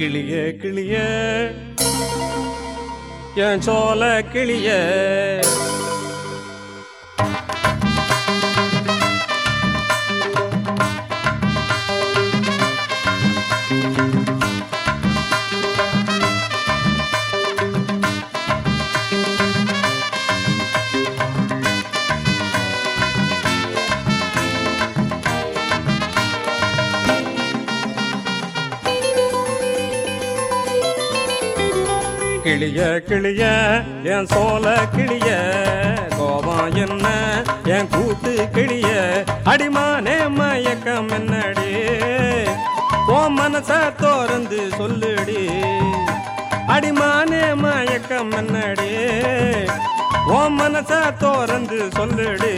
கிளிய கிளிய. என் சோல கிளியே. கிளிய கிளிய என் சோல கிளிய. கோபம் என்ன? என் கூத்து கிளிய. அடிமானே மயக்கம் என்னடி? ஓ மனச தோறந்து சொல்லுடி. அடிமானே மயக்கம் என்னடி? ஓ மனச தோறந்து சொல்லுடி.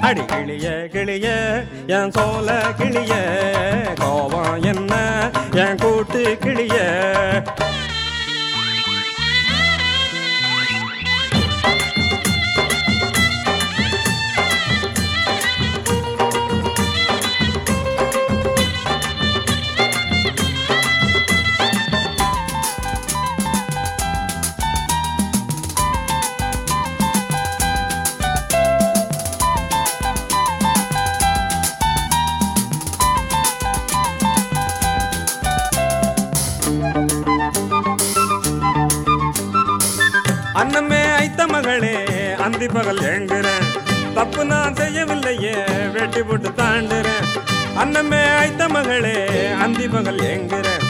அடி கிளிய கிளிய என் சோல கிளிய. கோபம் என்ன? என் கூட்டு கிளிய. அன்னமே ஐத்த மகளே அந்தி பகல் ஏங்குறேன். தப்பு நான் செய்யவில்லையே வெட்டி போட்டு தாண்டுறேன். அன்னமே ஐத்த மகளே அந்தி பகல் ஏங்குறேன்.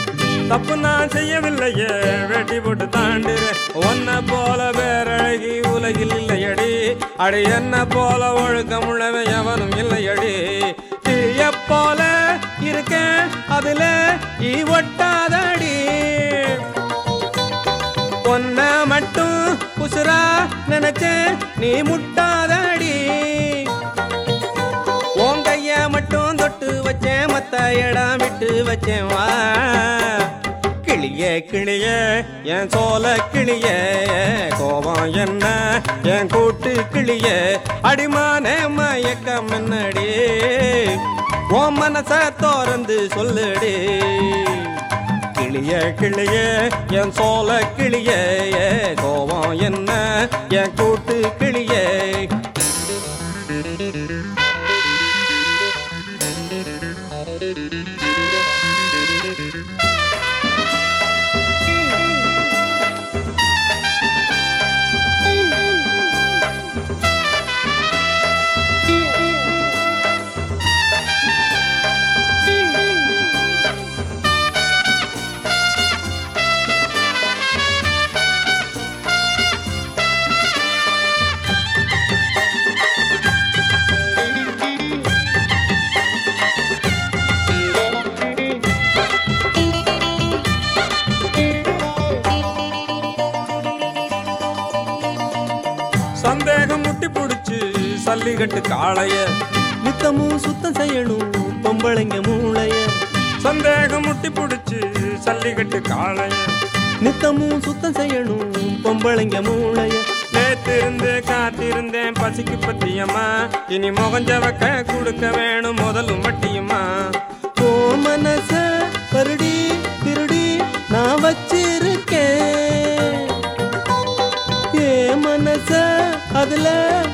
தப்பு நான் செய்யவில்லையே வெட்டி போட்டு தாண்டுறேன். ஒன்ன போல பேரழகி உலகில் இல்லையடி. அடி என்ன போல ஒழுக்கம் ஒழுக்கமுள்ளவன் எவனும் இல்லையடி. தீய போல இருக்கேன் அதுல ஈ ஒட்ட நினைச்சேன் நீ முட்டாதடி. உன் கைய மட்டும் தொட்டு வச்சேன் மத்த இடம் விட்டு வச்சேன் வா. கிளிய கிளிய என் சோல கிளிய கோபம் என்ன? என் கூட்டு கிளிய அடிமான மயக்கம் என்னடி? உன் மனச தோறந்து சொல்லுடி. கிளிய கிளிய என் சோல கிளிய கோபம் Müzik சந்தேகம் முட்டி பிடிச்சு சல்லிகட்டு காளைய. நித்தமும் சுத்தம் செய்யணும் பொம்பளைங்க மூளைய. சந்தேகம் முட்டி பிடிச்சு சல்லிகட்டு காளைய. நித்தமும் சுத்தம் செய்யணும் பொம்பளைங்க மூளைய. நேத்திருந்து காத்திருந்தேன் பசிக்கு பத்தியம்மா. இனி முகஞ்சவக்க கொடுக்க வேணும் முதலும் வட்டியம்மா. அதுல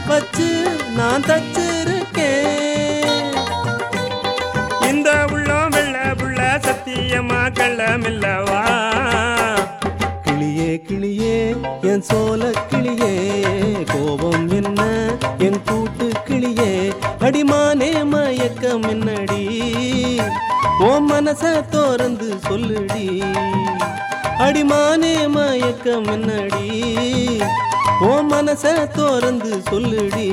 வச்சு நான் தச்சிருக்கேன். இந்த உள்ளம் வெள்ள புள்ள சத்தியமா கள்ளமில்லவா? கிளியே கிளியே என் சோல கிளியே கோபம் என்ன? என் கூட்டு கிளியே அடிமானே மயக்கம் என்னடி? ஓ மனச தோறந்து சொல்லுடி. அடிமானே மயக்கம் என்னடி? ஓ மனச தோறந்து சொல்லுடி.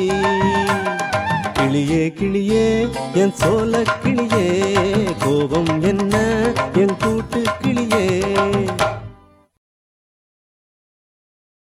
கிளியே கிளியே என் சோல கிளியே கோபம் என்ன? என் கூட்டு கிளியே.